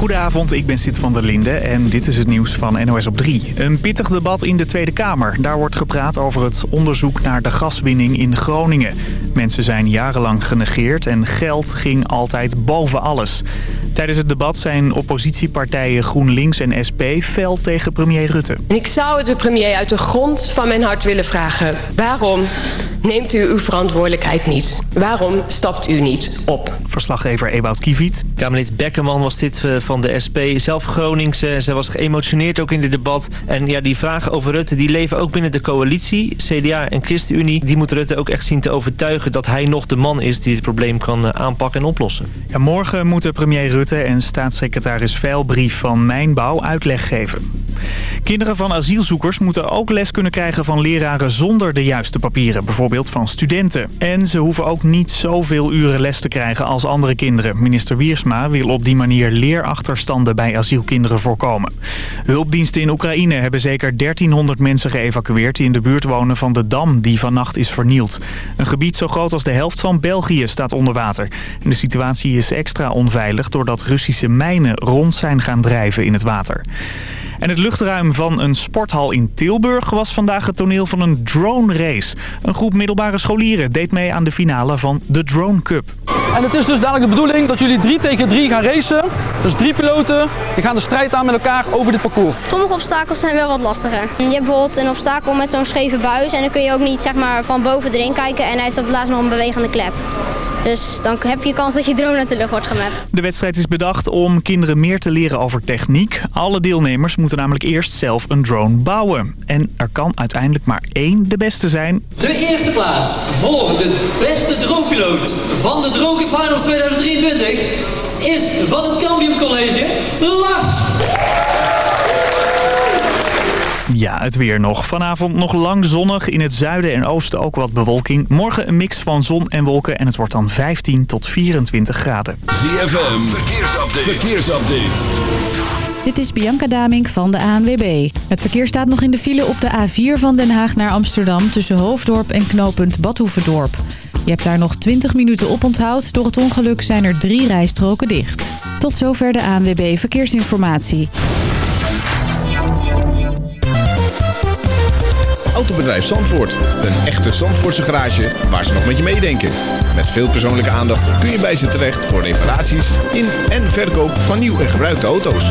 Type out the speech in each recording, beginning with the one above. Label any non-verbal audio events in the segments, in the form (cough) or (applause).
Goedenavond, ik ben Sid van der Linde en dit is het nieuws van NOS op 3. Een pittig debat in de Tweede Kamer. Daar wordt gepraat over het onderzoek naar de gaswinning in Groningen. Mensen zijn jarenlang genegeerd en geld ging altijd boven alles. Tijdens het debat zijn oppositiepartijen GroenLinks en SP fel tegen premier Rutte. Ik zou de premier uit de grond van mijn hart willen vragen. Waarom neemt u uw verantwoordelijkheid niet? Waarom stapt u niet op? Verslaggever Ewout Kiviet. Kamerlid Beckerman was dit eh, van de SP. Zelf Groningse. Zij was geëmotioneerd ook in dit debat. En ja, die vragen over Rutte die leven ook binnen de coalitie. CDA en ChristenUnie. Die moet Rutte ook echt zien te overtuigen dat hij nog de man is die het probleem kan eh, aanpakken en oplossen. Ja, morgen moeten premier Rutte en staatssecretaris Veilbrief van Mijnbouw uitleg geven. Kinderen van asielzoekers moeten ook les kunnen krijgen van leraren zonder de juiste papieren. Bijvoorbeeld van studenten. En ze hoeven ook niet zoveel uren les te krijgen als andere kinderen. Minister Wiersma wil op die manier leerachterstanden bij asielkinderen voorkomen. Hulpdiensten in Oekraïne hebben zeker 1300 mensen geëvacueerd... die in de buurt wonen van de dam die vannacht is vernield. Een gebied zo groot als de helft van België staat onder water. En de situatie is extra onveilig doordat Russische mijnen rond zijn gaan drijven in het water. En het luchtruim van een sporthal in Tilburg was vandaag het toneel van een drone race. Een groep middelbare scholieren deed mee aan de finale van de Drone Cup. En het is dus dadelijk de bedoeling dat jullie drie tegen drie gaan racen. Dus drie piloten, die gaan de strijd aan met elkaar over dit parcours. Sommige obstakels zijn wel wat lastiger. Je hebt bijvoorbeeld een obstakel met zo'n scheve buis en dan kun je ook niet zeg maar, van boven erin kijken en hij heeft op het laatst nog een bewegende klep. Dus dan heb je kans dat je drone uit de lucht wordt gemapt. De wedstrijd is bedacht om kinderen meer te leren over techniek. Alle deelnemers moeten namelijk eerst zelf een drone bouwen. En er kan uiteindelijk maar één de beste zijn. De eerste plaats voor de beste dronepiloot van de Drone Finals 2023 is van het Cambium College, Lars. Ja, het weer nog. Vanavond nog lang zonnig. In het zuiden en oosten ook wat bewolking. Morgen een mix van zon en wolken en het wordt dan 15 tot 24 graden. ZFM, verkeersupdate. verkeersupdate. Dit is Bianca Damink van de ANWB. Het verkeer staat nog in de file op de A4 van Den Haag naar Amsterdam... tussen Hoofddorp en knooppunt Badhoevedorp. Je hebt daar nog 20 minuten op onthoud. Door het ongeluk zijn er drie rijstroken dicht. Tot zover de ANWB Verkeersinformatie. Autobedrijf Zandvoort. Een echte Zandvoortse garage waar ze nog met je meedenken. Met veel persoonlijke aandacht kun je bij ze terecht voor reparaties in en verkoop van nieuw en gebruikte auto's.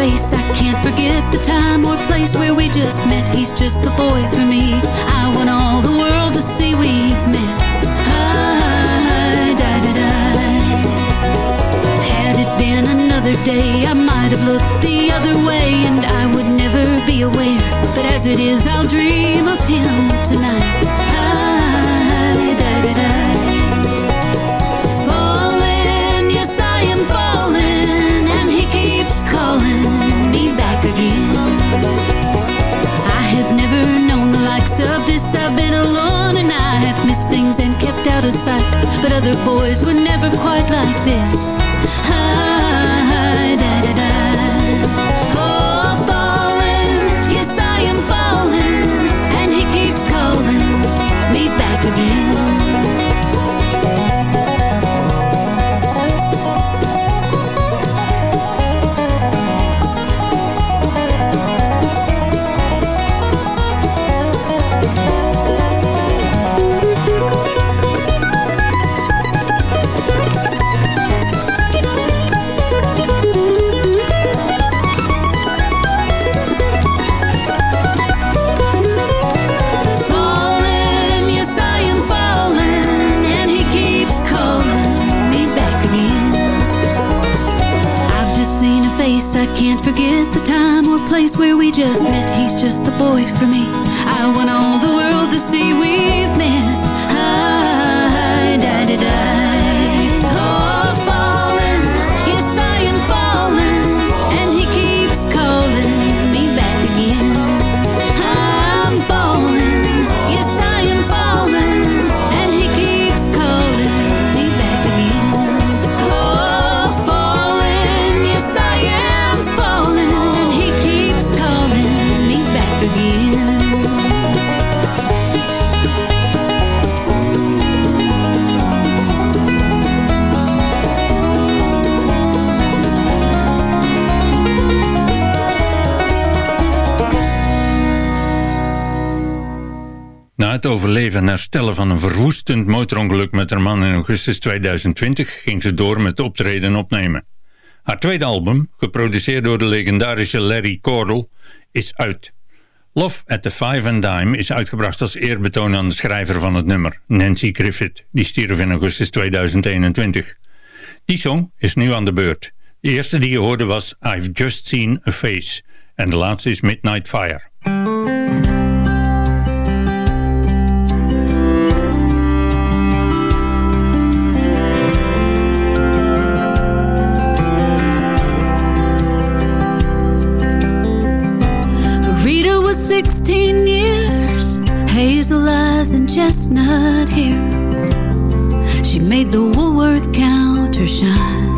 face, I can't forget the time or place where we just met. He's just the boy for me. I want all the world to see we've met. Ah, da. Had it been another day, I might have looked the other way, and I would never be aware. But as it is, I'll dream of him out of sight. But other boys were never quite like this. Hi, just met. He's just the boy for me. I want all the world to see we've het overleven en herstellen van een verwoestend motorongeluk met haar man in augustus 2020 ging ze door met optreden opnemen. Haar tweede album, geproduceerd door de legendarische Larry Cordell, is uit. Love at the Five and Dime is uitgebracht als eerbetoon aan de schrijver van het nummer, Nancy Griffith, die stierf in augustus 2021. Die song is nu aan de beurt. De eerste die je hoorde was I've Just Seen a Face en de laatste is Midnight Fire. Chestnut hair. She made the Woolworth counter shine.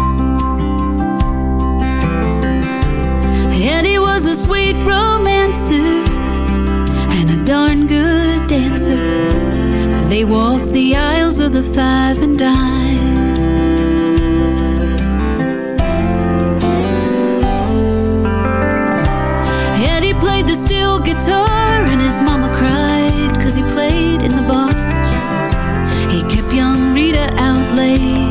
Eddie was a sweet romancer and a darn good dancer. They waltzed the aisles of the five and dime. Eddie played the steel guitar and his mama cried 累。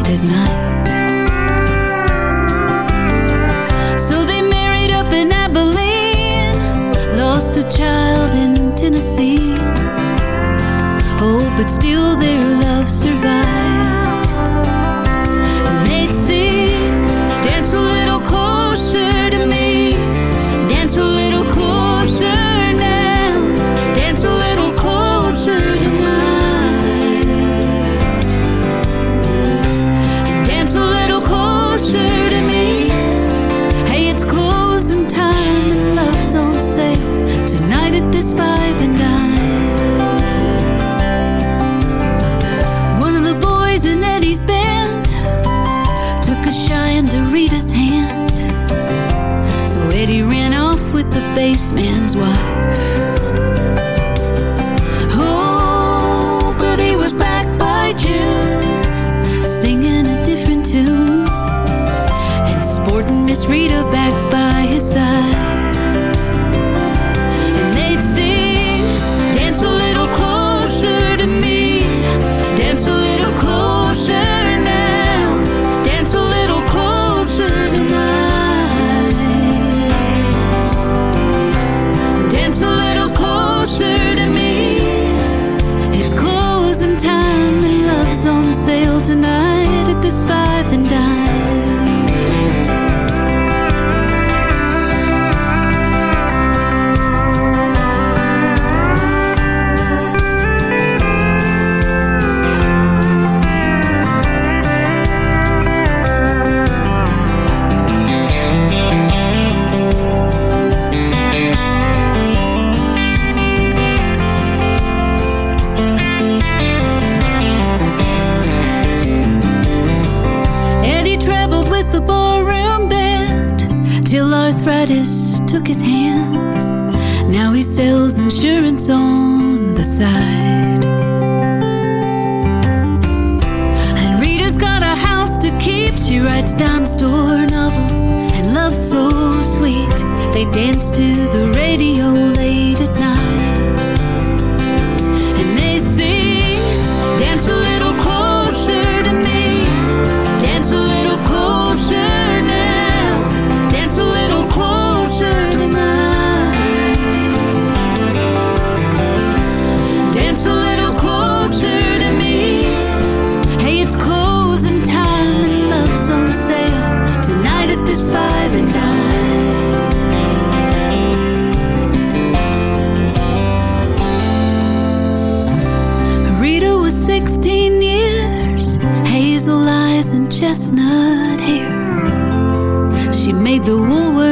Arthritis took his hands. Now he sells insurance on the side. And Rita's got a house to keep. She writes dime store novels and love's so sweet. They dance to the radio It made the wool world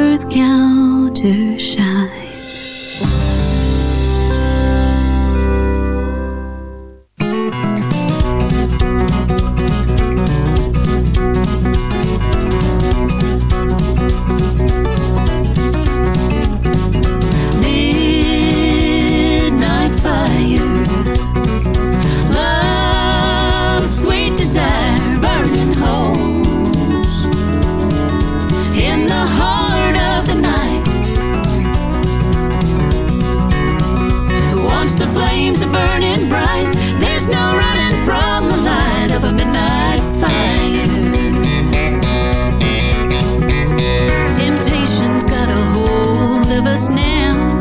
now.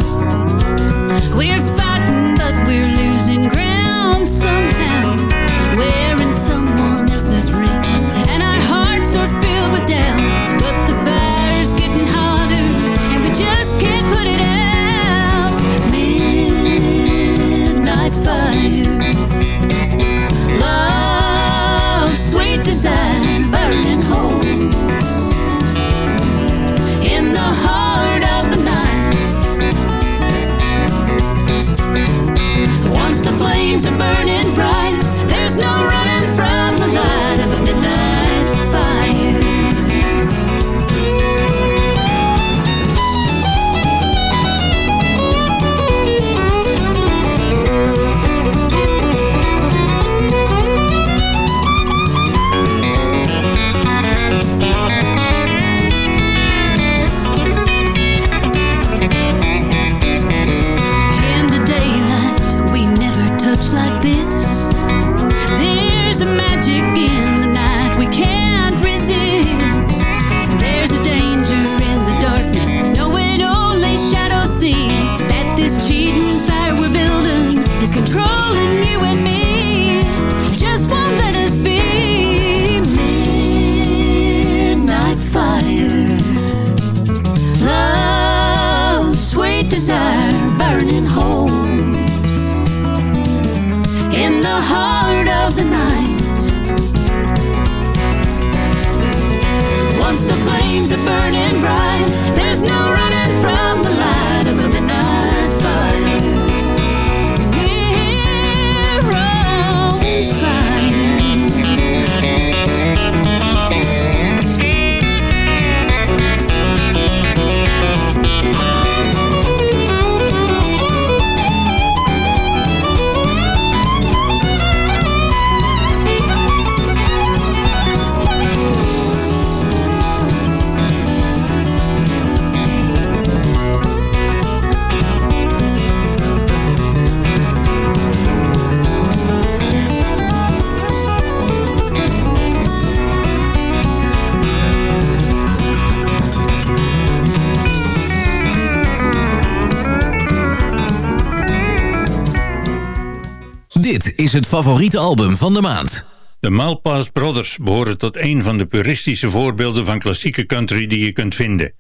Is het favoriete album van de maand. De Malpass Brothers behoren tot een van de puristische voorbeelden van klassieke country die je kunt vinden.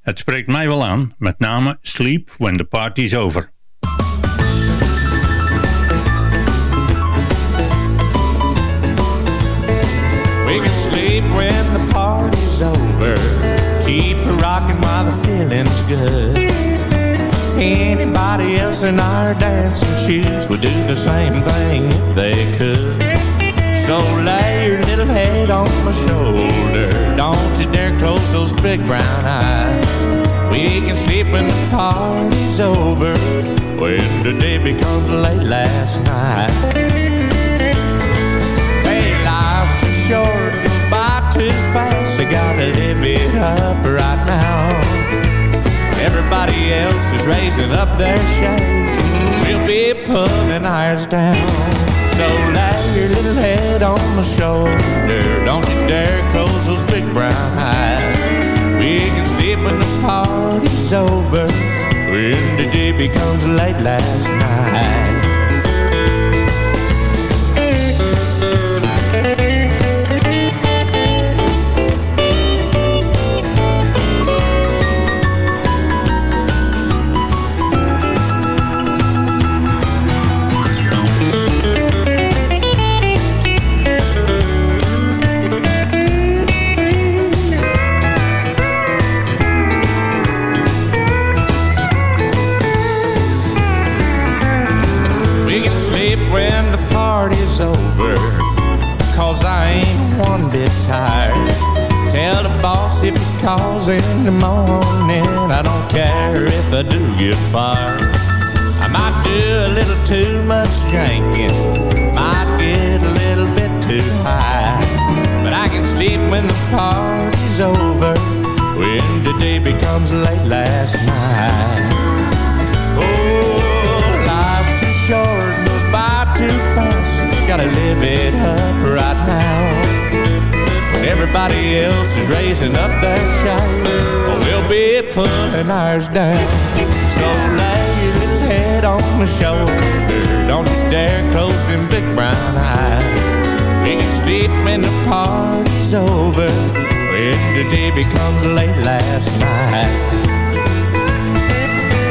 Het spreekt mij wel aan, met name Sleep When the Party's Over. We can sleep when the party's over. Keep it rocking while the feeling's good. Anybody else in our dancing shoes would do the same thing if they could. So lay your little head on my shoulder. Don't you dare close those big brown eyes. We can sleep when the party's over. When the day becomes late last night. Hey, life's too short, goes by too fast. I gotta live it up right now. Everybody else is raising up their shades. We'll be pulling ours down. So lay your little head on my shoulder. Don't you dare close those big brown eyes. We can sleep when the party's over. When the day becomes late last night. Fired. I might do a little too much drinking, might get a little bit too high. But I can sleep when the party's over, when the day becomes late last night. Oh, life's too short, goes by too fast. Gotta live it up right now. Everybody else is raising up their shout, we'll be pulling ours down. So lay your little head on my shoulder. Don't you dare close them big brown eyes. You can sleep when the party's over. When the day becomes late last night.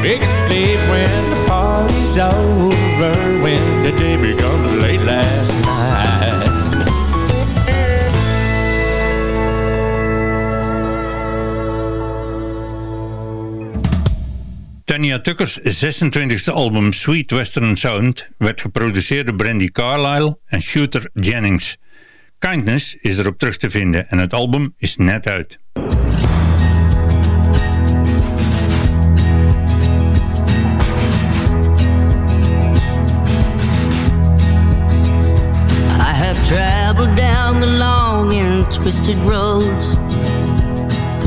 We can sleep when the party's over. When the day becomes late last night. Tucker's 26e album Sweet Western Sound werd geproduceerd door Brandy Carlile en Shooter Jennings. Kindness is erop terug te vinden en het album is net uit. I have traveled down the long and twisted roads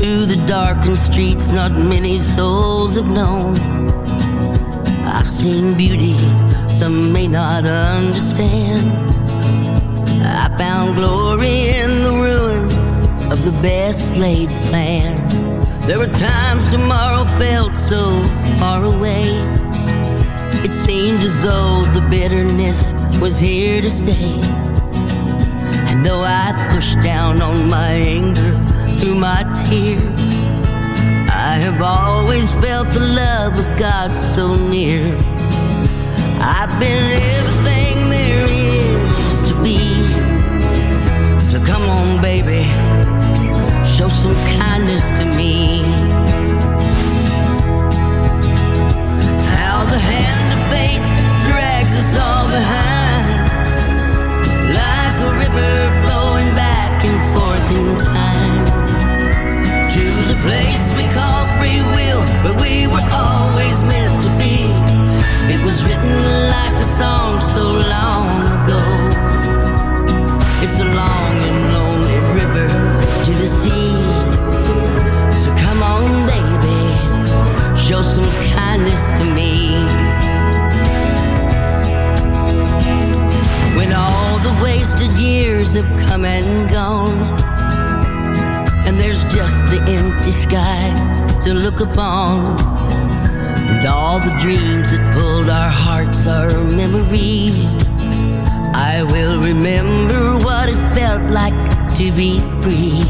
Through the darkened streets not many souls have known. I've seen beauty some may not understand. I found glory in the ruin of the best laid plan. There were times tomorrow felt so far away. It seemed as though the bitterness was here to stay. And though I pushed down on my anger through my tears, I have always felt the love of God so near. I've been everything there is to be. So come on, baby, show some kindness to me. How the hand of fate drags us all behind like a river flowing back and forth in time the place we call free will, where we were always meant to be. It was written like a song so long ago. It's a long and lonely river to the sea. So come on, baby, show some kindness to me. When all the wasted years have come and gone, and there's just the empty sky to look upon, and all the dreams that pulled our hearts are memories. I will remember what it felt like to be free.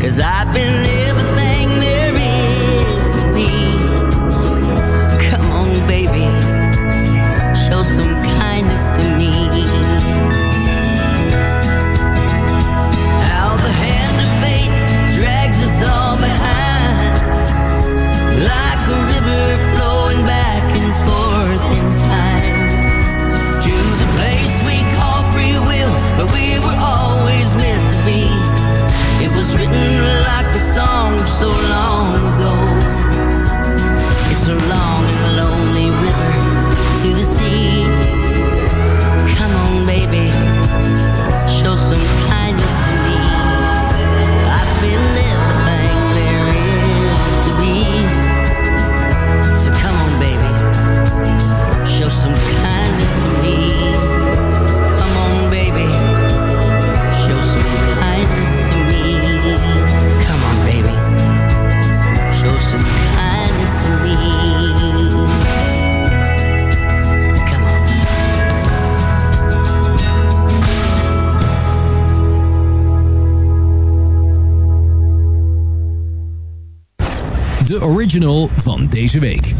Cause I've been everything De original van deze week.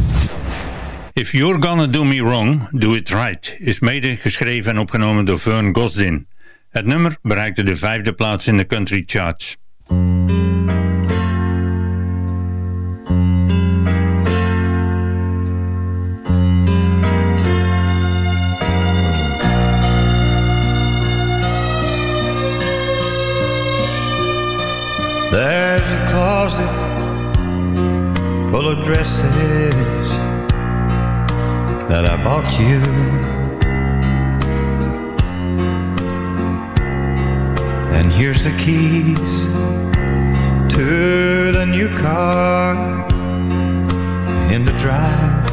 If You're Gonna Do Me Wrong, Do It Right is mede geschreven en opgenomen door Vern Gosdin. Het nummer bereikte de vijfde plaats in de country charts. There's a cloud full of dresses that I bought you. And here's the keys to the new car in the drive.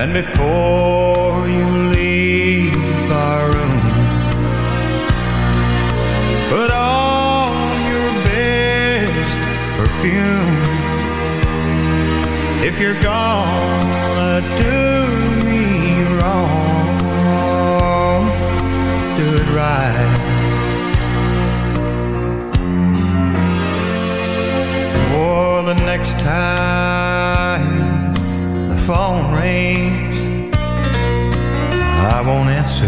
And before you leave our room, put on If you're gonna do me wrong, do it right. Or the next time the phone rings, I won't answer.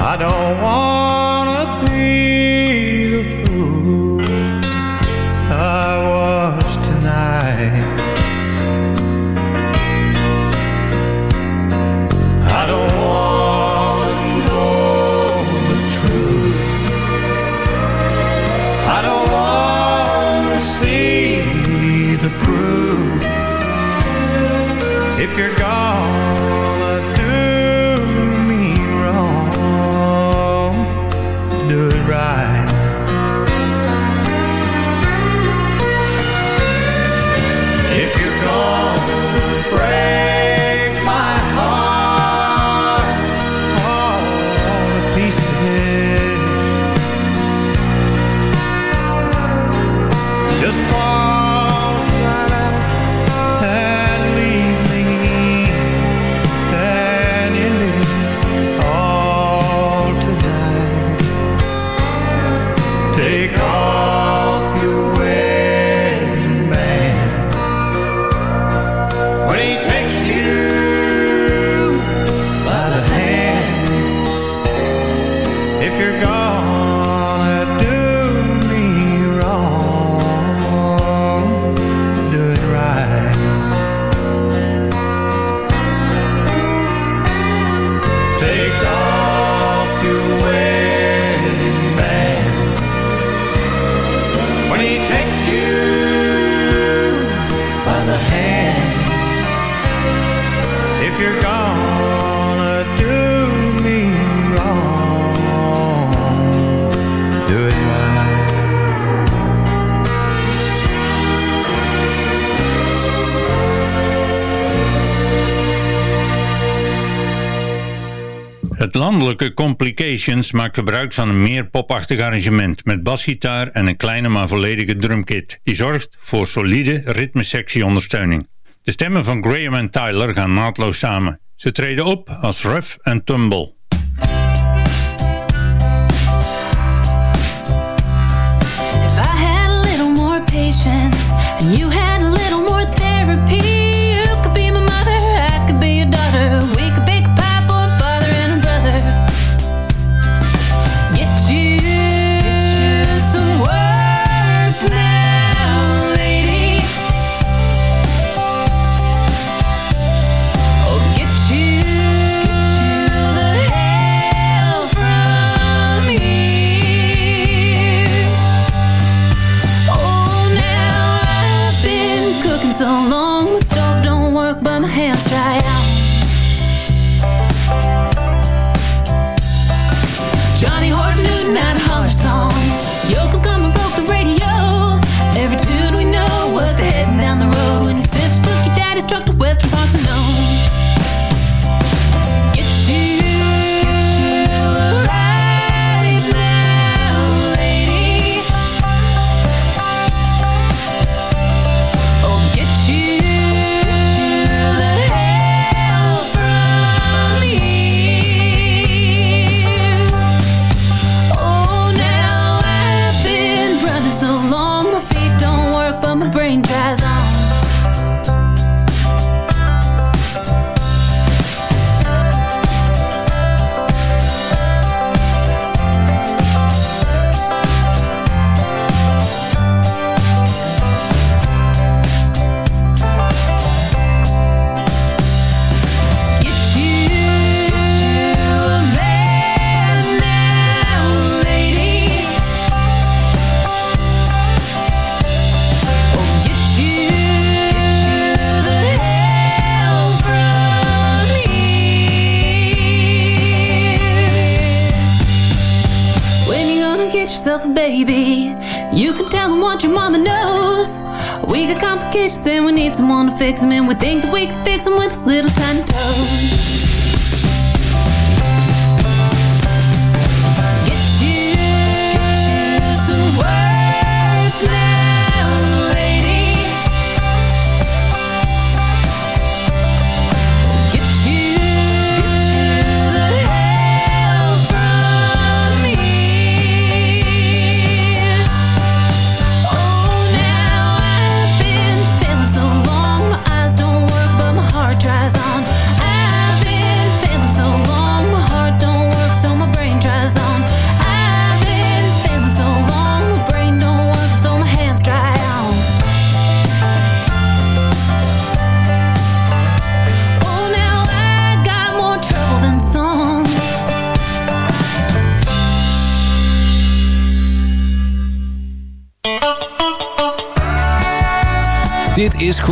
I don't wanna Het landelijke Complications maakt gebruik van een meer popachtig arrangement met basgitaar en een kleine maar volledige drumkit die zorgt voor solide ritmesectie-ondersteuning. De stemmen van Graham en Tyler gaan naadloos samen. Ze treden op als Rough and Tumble.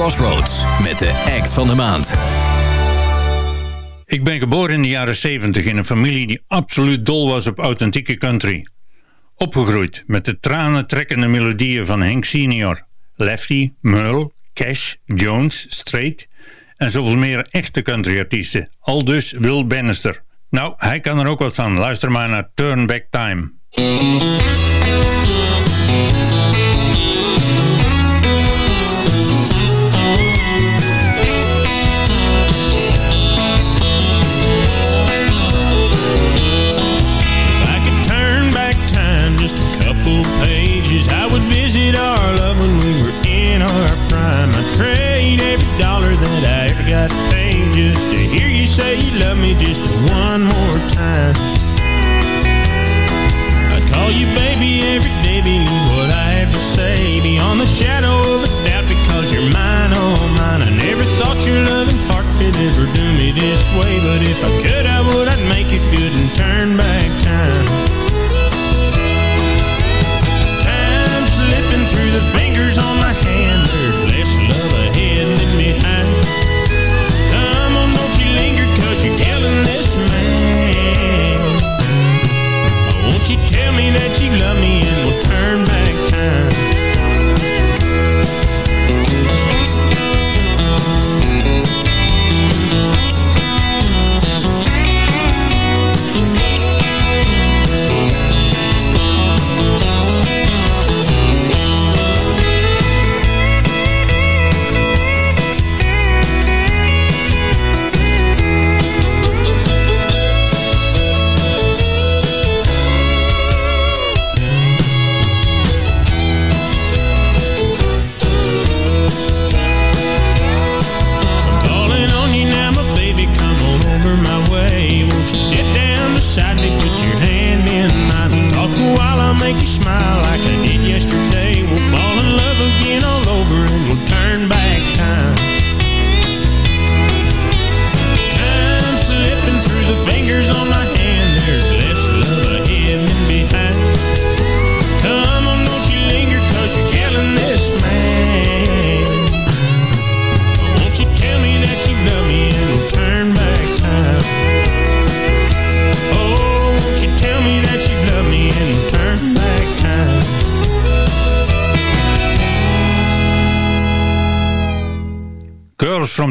Crossroads met de act van de maand. Ik ben geboren in de jaren 70 in een familie die absoluut dol was op authentieke country. Opgegroeid met de tranentrekkende melodieën van Hank Senior, Lefty, Merle, Cash, Jones, Strait en zoveel meer echte countryartiesten. Al dus Will Bannister. Nou, hij kan er ook wat van. Luister maar naar Turn Back Time.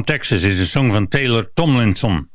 Texas is een song van Taylor Tomlinson.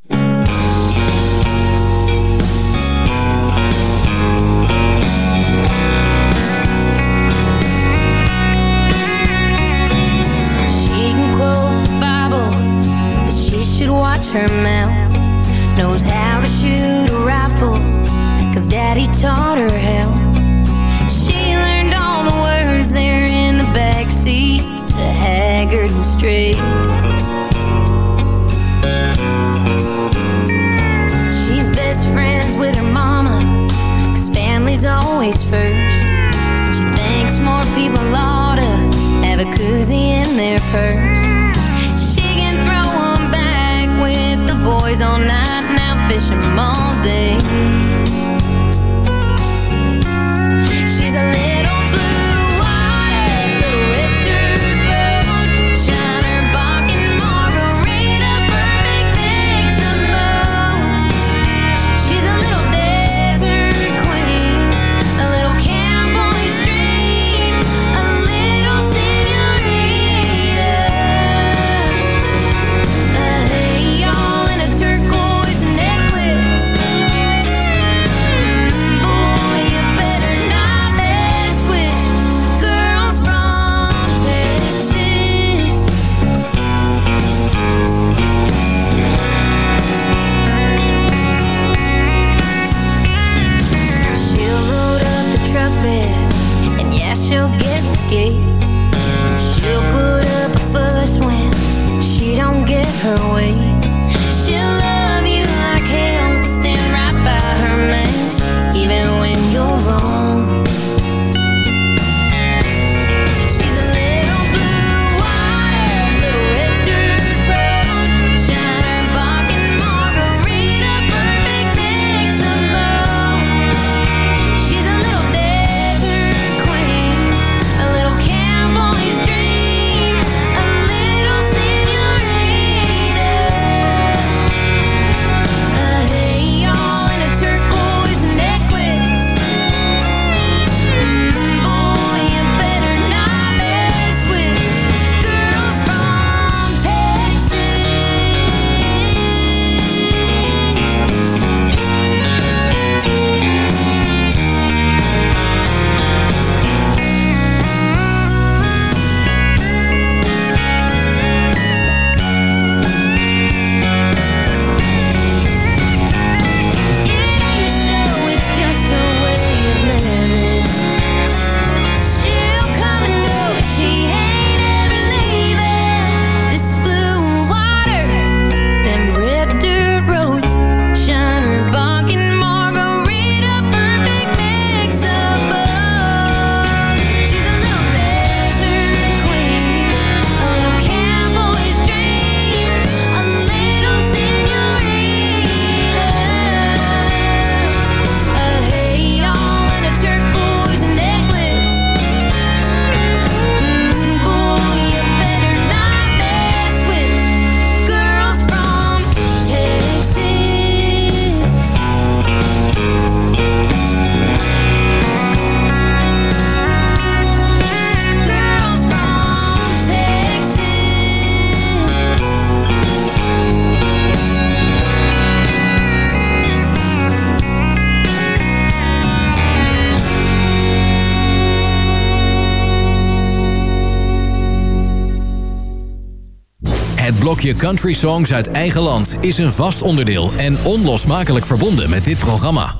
Blokje country songs uit eigen land is een vast onderdeel en onlosmakelijk verbonden met dit programma.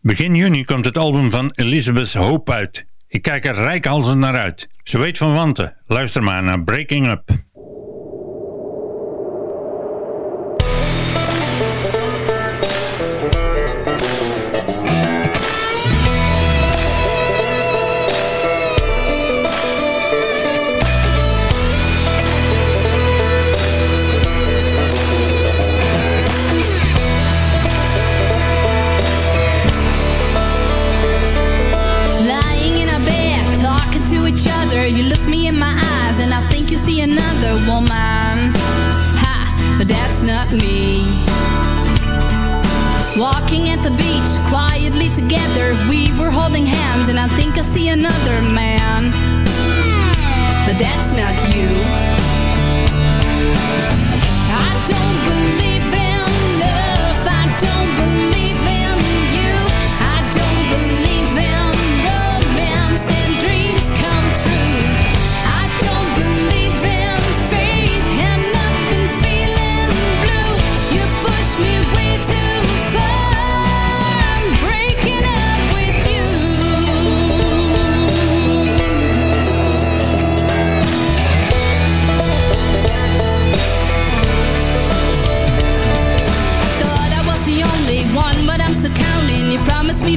Begin juni komt het album van Elizabeth Hope uit. Ik kijk er rijkhalsend naar uit. Ze weet van wanten. Luister maar naar Breaking Up. Another woman. Ha, but that's not me. Walking at the beach, quietly together. We were holding hands, and I think I see another man. But that's not you.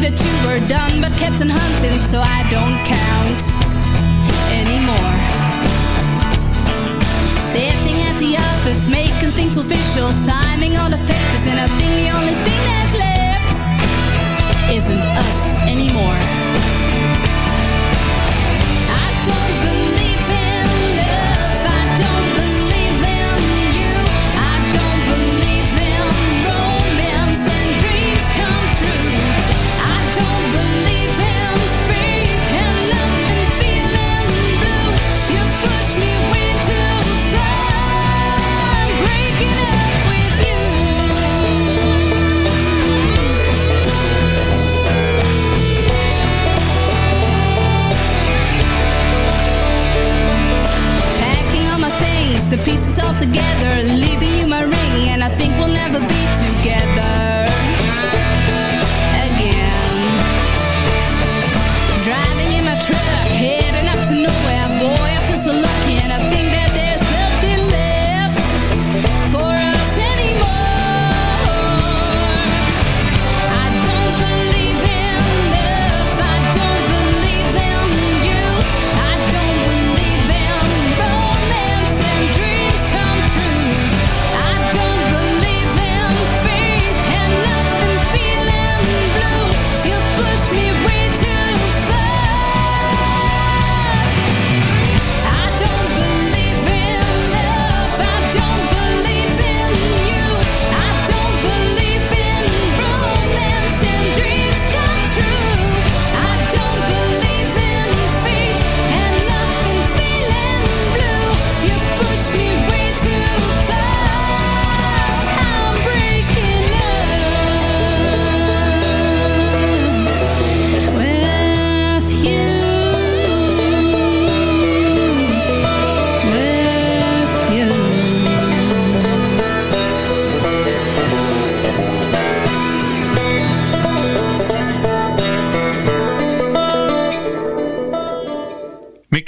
That you were done, but kept on hunting, so I don't count anymore. Sitting at the office, making things official, signing all the papers, and I think the only thing that's left isn't us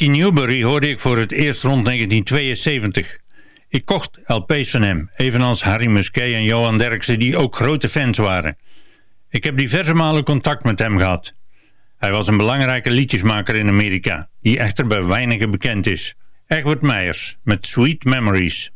Mickey Newbury hoorde ik voor het eerst rond 1972. Ik kocht LP's van hem, evenals Harry Musquet en Johan Derksen die ook grote fans waren. Ik heb diverse malen contact met hem gehad. Hij was een belangrijke liedjesmaker in Amerika, die echter bij weinigen bekend is. Egbert Meijers met Sweet Memories.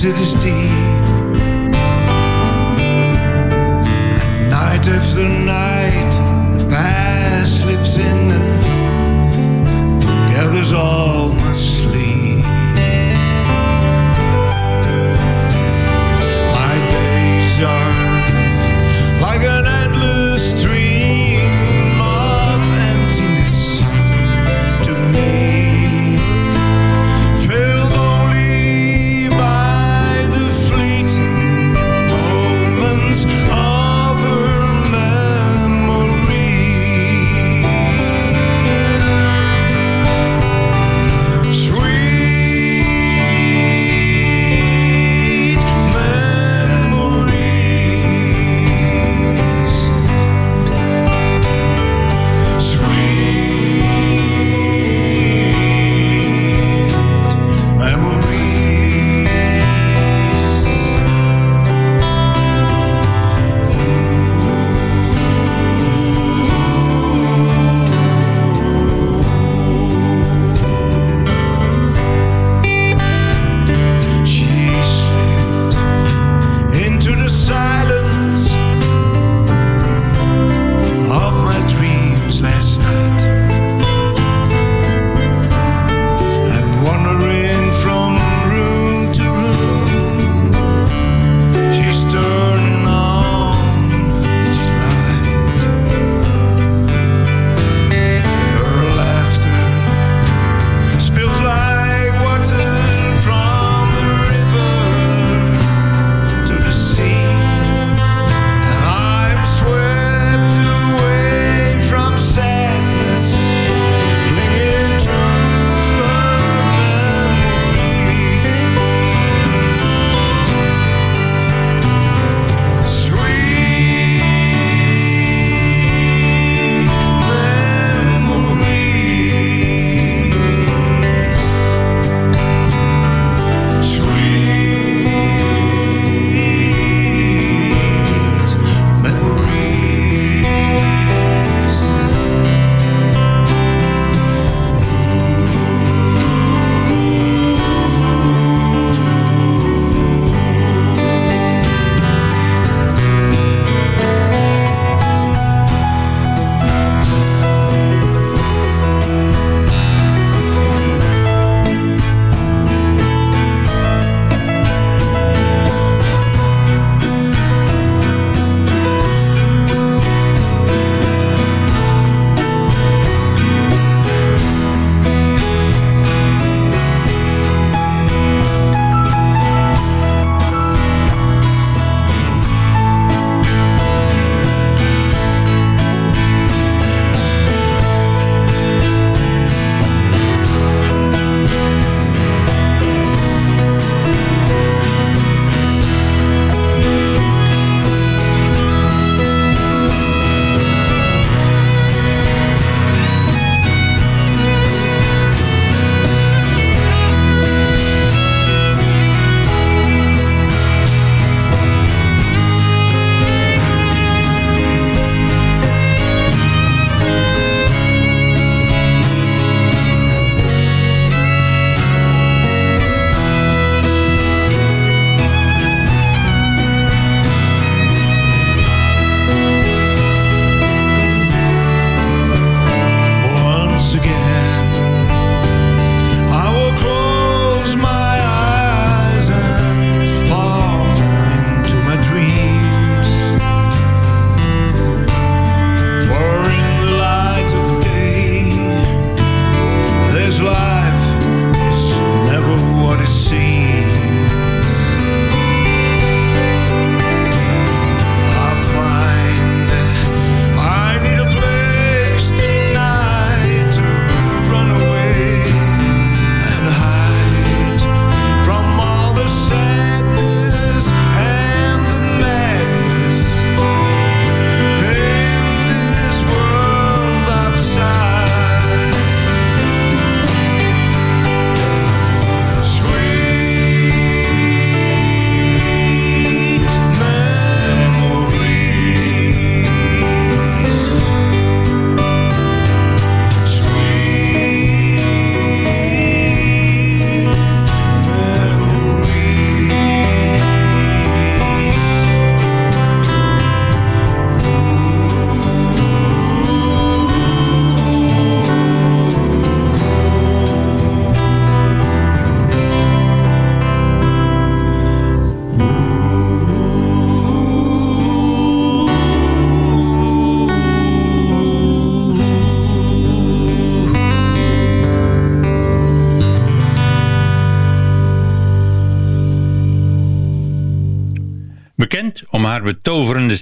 tragedies deep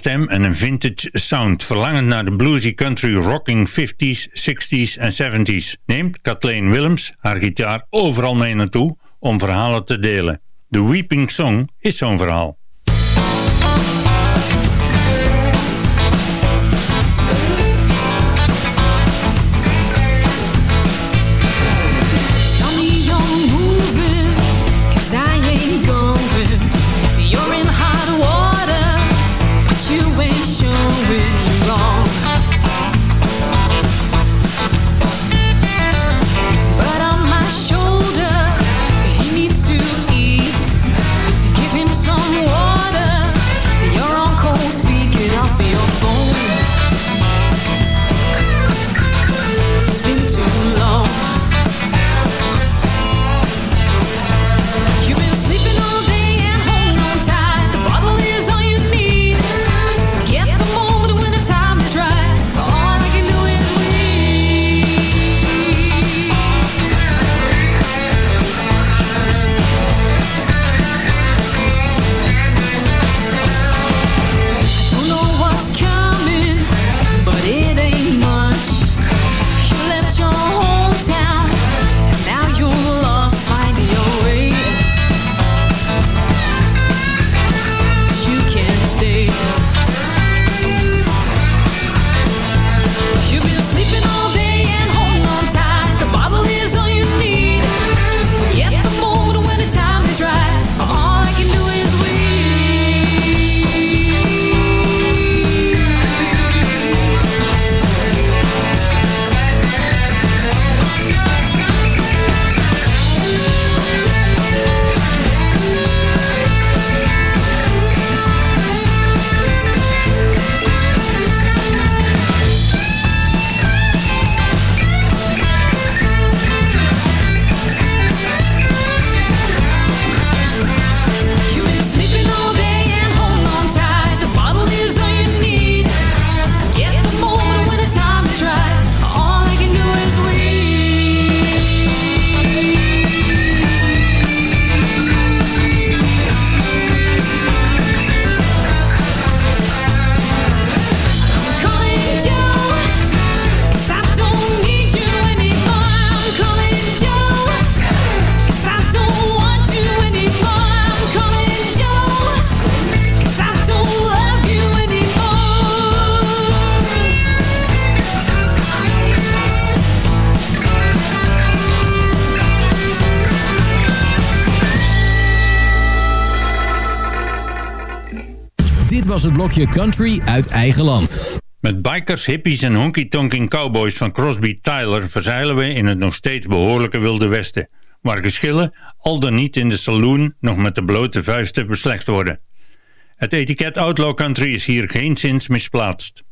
stem en een vintage sound, verlangend naar de bluesy country rocking 50s, 60s en 70s, neemt Kathleen Willems haar gitaar overal mee naartoe om verhalen te delen. The Weeping Song is zo'n verhaal. was het blokje country uit eigen land. Met bikers, hippies en honky-tonking cowboys van Crosby Tyler verzeilen we in het nog steeds behoorlijke Wilde Westen, waar geschillen, al dan niet in de saloon, nog met de blote vuisten beslecht worden. Het etiket Outlaw Country is hier geen misplaatst.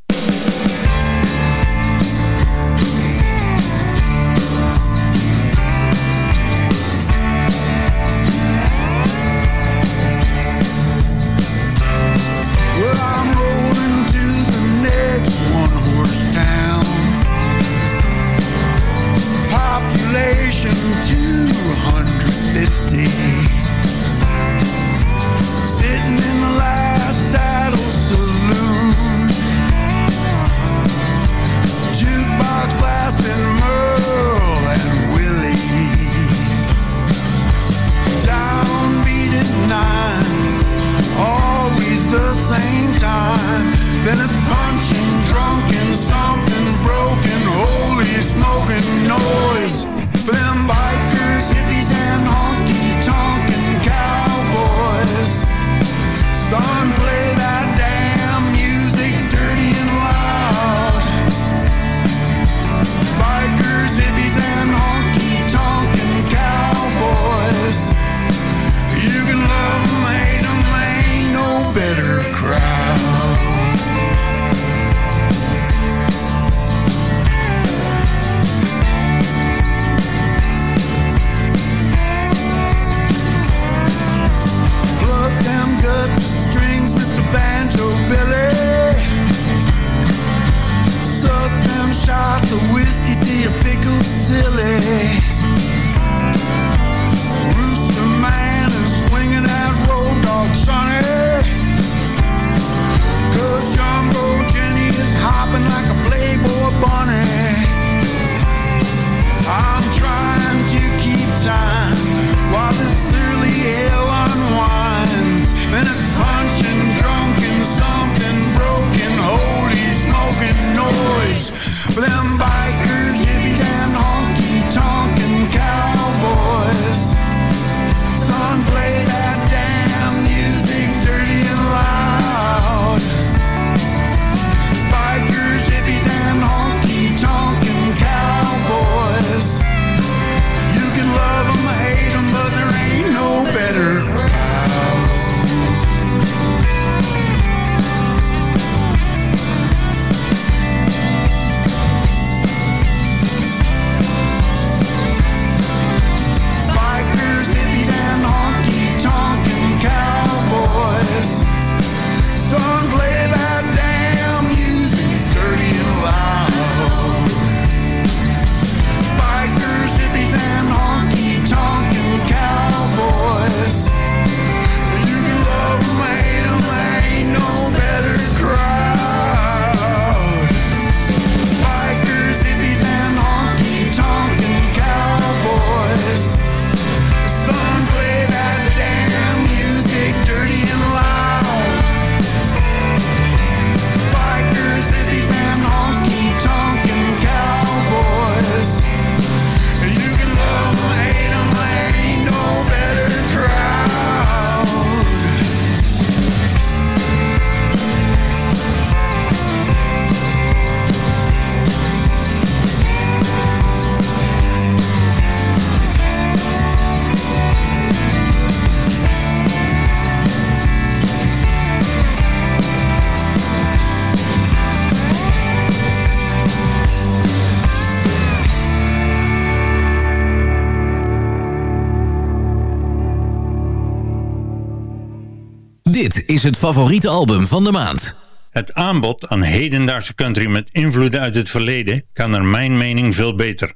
Is het favoriete album van de maand. Het aanbod aan hedendaagse country met invloeden uit het verleden kan naar mijn mening veel beter.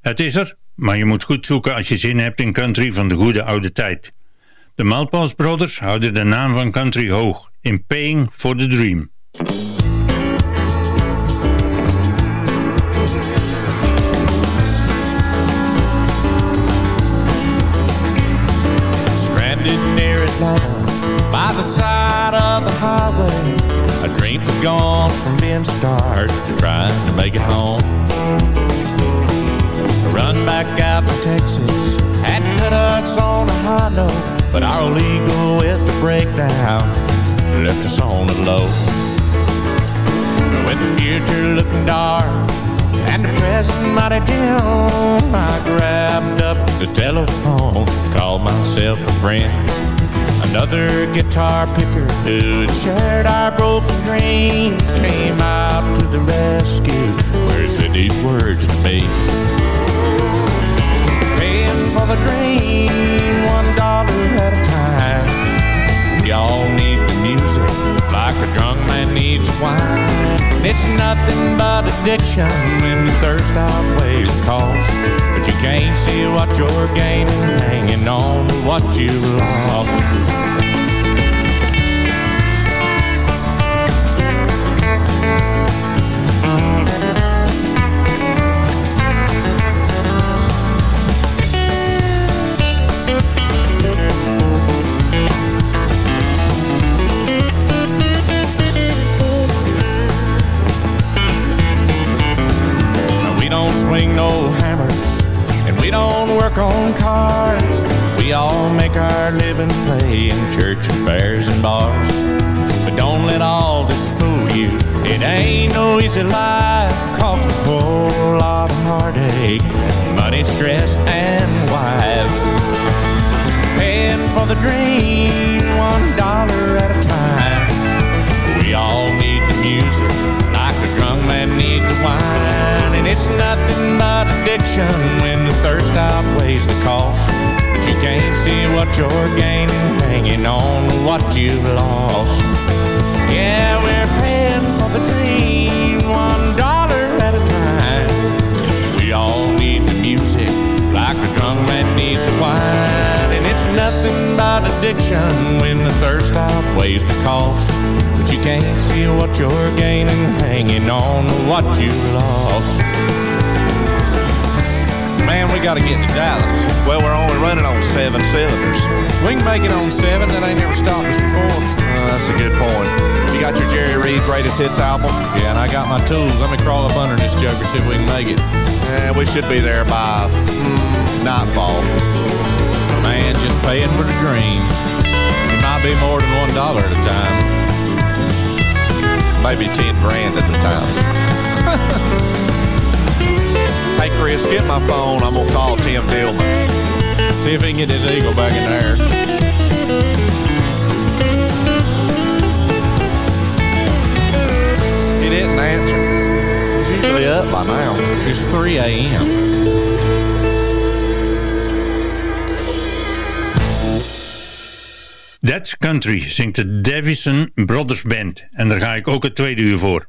Het is er, maar je moet goed zoeken als je zin hebt in country van de goede oude tijd. De Malpass Brothers houden de naam van country hoog in Paying for the Dream. Stranded near Atlanta by the side of the highway. Our dreams have gone from being stars to trying to make it home. Run back out to Texas had put us on a high note, but our old ego with the breakdown left us on the low. With the future looking dark and the present mighty dim, I grabbed up the telephone, called myself a friend. Another guitar picker who shared our broken dreams came out to the rescue. Where he said these words to me. Paying for the dream, one dollar at a time. We all need It's nothing but addiction when the thirst outweighs the cost. But you can't see what you're gaining, hanging on to what you lost. Living playing church and fairs and bars. But don't let all this fool you. It ain't no easy life. Cost a whole lot of heartache, money, stress, and wives. Paying for the dream, one dollar at a time. We all need the music, like a drunk man needs a wine. And it's nothing but addiction when the thirst outweighs the cost. You can't see what you're gaining, hanging on what you've lost. Yeah, we're paying for the dream, one dollar at a time. We all need the music, like a drunk man needs wine. And it's nothing but addiction when the thirst outweighs the cost. But you can't see what you're gaining, hanging on what you've lost. Man, we gotta get to Dallas. Well, we're only running on seven cylinders. We can make it on seven, that ain't never stopped us before. Uh, that's a good point. You got your Jerry Reed greatest hits album? Yeah, and I got my tools. Let me crawl up under this joker, see if we can make it. Yeah, we should be there by mm, nightfall. Man, just paying for the dream. It might be more than one dollar at a time. Maybe ten grand at a time. (laughs) Chris, get my phone. I'm gonna call Tim Dillman. See if he can get his eagle back in there. He didn't answer. He's usually up by now. It's 3 a.m. That's Country zingt de Davison Brothers Band. En daar ga ik ook het tweede uur voor.